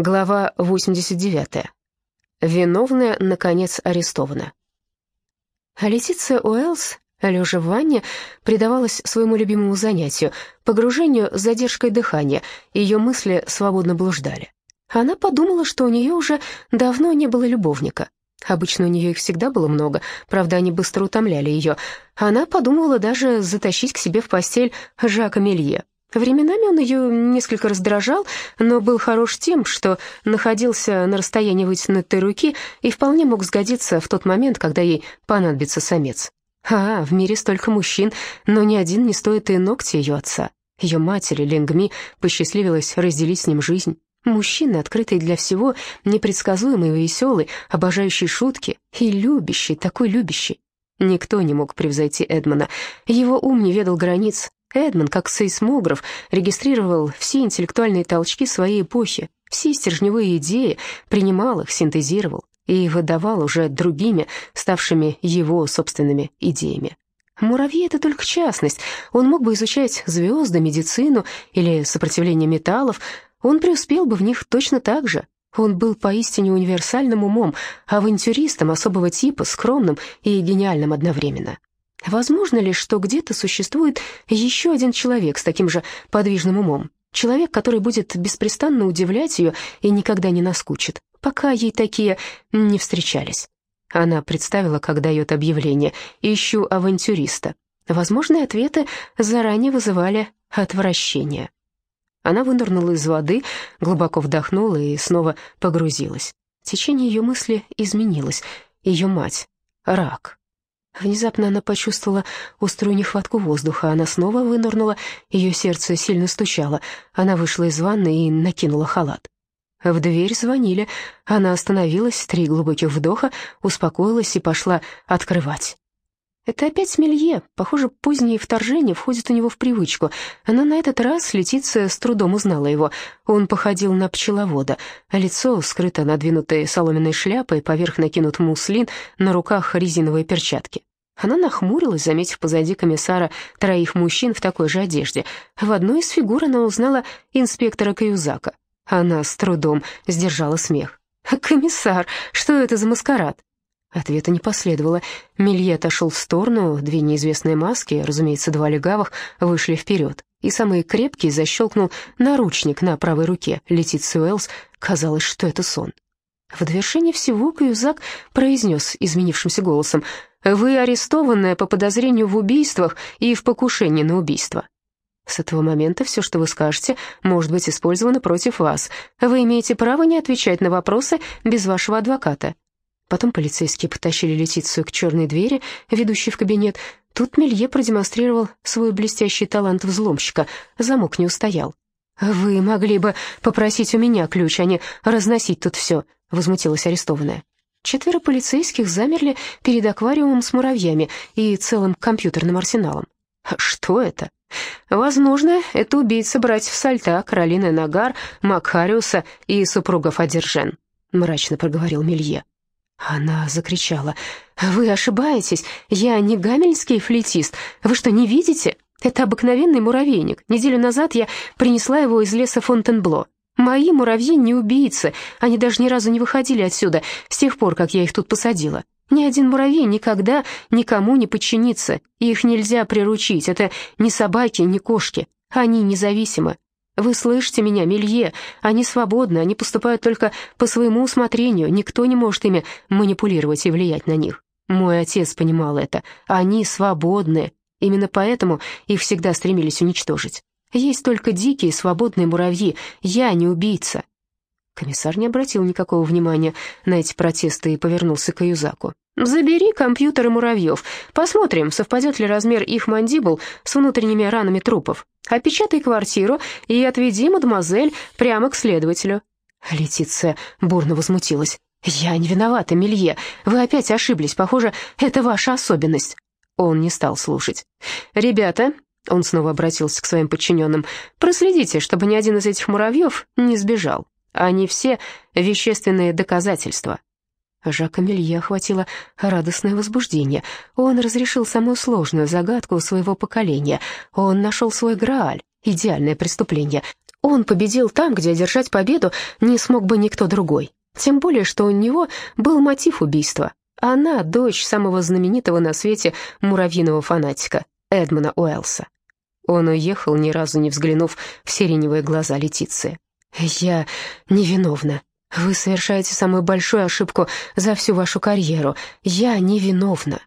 Глава 89. Виновная, наконец, арестована. Летиция Уэллс, лежа в ванне, предавалась своему любимому занятию — погружению с задержкой дыхания, ее мысли свободно блуждали. Она подумала, что у нее уже давно не было любовника. Обычно у нее их всегда было много, правда, они быстро утомляли ее. Она подумывала даже затащить к себе в постель Жака Мелье, Временами он ее несколько раздражал, но был хорош тем, что находился на расстоянии вытянутой руки и вполне мог сгодиться в тот момент, когда ей понадобится самец. А, в мире столько мужчин, но ни один не стоит и ногти ее отца. Ее матери, Ленгми, посчастливилась разделить с ним жизнь. Мужчина, открытый для всего, непредсказуемый и веселый, обожающий шутки и любящий, такой любящий. Никто не мог превзойти Эдмона. Его ум не ведал границ, Эдмон, как сейсмограф, регистрировал все интеллектуальные толчки своей эпохи, все стержневые идеи, принимал их, синтезировал и выдавал уже другими, ставшими его собственными идеями. Муравьи — это только частность. Он мог бы изучать звезды, медицину или сопротивление металлов. Он преуспел бы в них точно так же. Он был поистине универсальным умом, авантюристом особого типа, скромным и гениальным одновременно. Возможно ли, что где-то существует еще один человек с таким же подвижным умом? Человек, который будет беспрестанно удивлять ее и никогда не наскучит, пока ей такие не встречались. Она представила, как дает объявление «Ищу авантюриста». Возможные ответы заранее вызывали отвращение. Она вынырнула из воды, глубоко вдохнула и снова погрузилась. Течение ее мысли изменилось. Ее мать — рак. Внезапно она почувствовала острую нехватку воздуха. Она снова вынырнула, ее сердце сильно стучало. Она вышла из ванны и накинула халат. В дверь звонили. Она остановилась, три глубоких вдоха, успокоилась и пошла открывать. Это опять Мелье. Похоже, позднее вторжение входит у него в привычку. Она на этот раз, Летиция, с трудом узнала его. Он походил на пчеловода. Лицо скрыто надвинутой соломенной шляпой, поверх накинут муслин, на руках резиновые перчатки. Она нахмурилась, заметив позади комиссара троих мужчин в такой же одежде. В одной из фигур она узнала инспектора Каюзака. Она с трудом сдержала смех. «Комиссар, что это за маскарад?» Ответа не последовало. Мелье отошел в сторону, две неизвестные маски, разумеется, два легавых, вышли вперед. И самый крепкий защелкнул наручник на правой руке. Летит Уэллс. Казалось, что это сон. В довершение всего Каюзак произнес изменившимся голосом «Вы арестованы по подозрению в убийствах и в покушении на убийство». С этого момента все, что вы скажете, может быть использовано против вас. Вы имеете право не отвечать на вопросы без вашего адвоката. Потом полицейские потащили Летицию к черной двери, ведущей в кабинет. Тут Мелье продемонстрировал свой блестящий талант взломщика. Замок не устоял. «Вы могли бы попросить у меня ключ, а не разносить тут все», — возмутилась арестованная. Четверо полицейских замерли перед аквариумом с муравьями и целым компьютерным арсеналом. Что это? Возможно, это убийца братьев Сальта, Каролины Нагар, Макхариуса и супругов Адержен, мрачно проговорил Мелье. Она закричала. «Вы ошибаетесь, я не гамельский флейтист. Вы что, не видите? Это обыкновенный муравейник. Неделю назад я принесла его из леса Фонтенбло. Мои муравьи не убийцы, они даже ни разу не выходили отсюда с тех пор, как я их тут посадила. Ни один муравей никогда никому не подчинится, их нельзя приручить, это не собаки, не кошки, они независимы. Вы слышите меня, Мелье, они свободны, они поступают только по своему усмотрению, никто не может ими манипулировать и влиять на них. Мой отец понимал это, они свободны, именно поэтому их всегда стремились уничтожить. Есть только дикие свободные муравьи. Я не убийца». Комиссар не обратил никакого внимания на эти протесты и повернулся к Юзаку. «Забери компьютеры муравьев. Посмотрим, совпадет ли размер их мандибул с внутренними ранами трупов. Опечатай квартиру и отведи мадемуазель прямо к следователю». Летиция бурно возмутилась. «Я не виновата, Мелье. Вы опять ошиблись. Похоже, это ваша особенность». Он не стал слушать. «Ребята, он снова обратился к своим подчиненным. «Проследите, чтобы ни один из этих муравьев не сбежал. Они все вещественные доказательства». Жака Мелье охватило радостное возбуждение. Он разрешил самую сложную загадку своего поколения. Он нашел свой Грааль, идеальное преступление. Он победил там, где одержать победу не смог бы никто другой. Тем более, что у него был мотив убийства. Она — дочь самого знаменитого на свете муравьиного фанатика Эдмона Уэллса. Он уехал, ни разу не взглянув в сиреневые глаза Летиции. «Я невиновна. Вы совершаете самую большую ошибку за всю вашу карьеру. Я невиновна.